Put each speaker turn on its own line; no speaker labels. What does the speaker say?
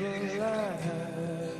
never lie.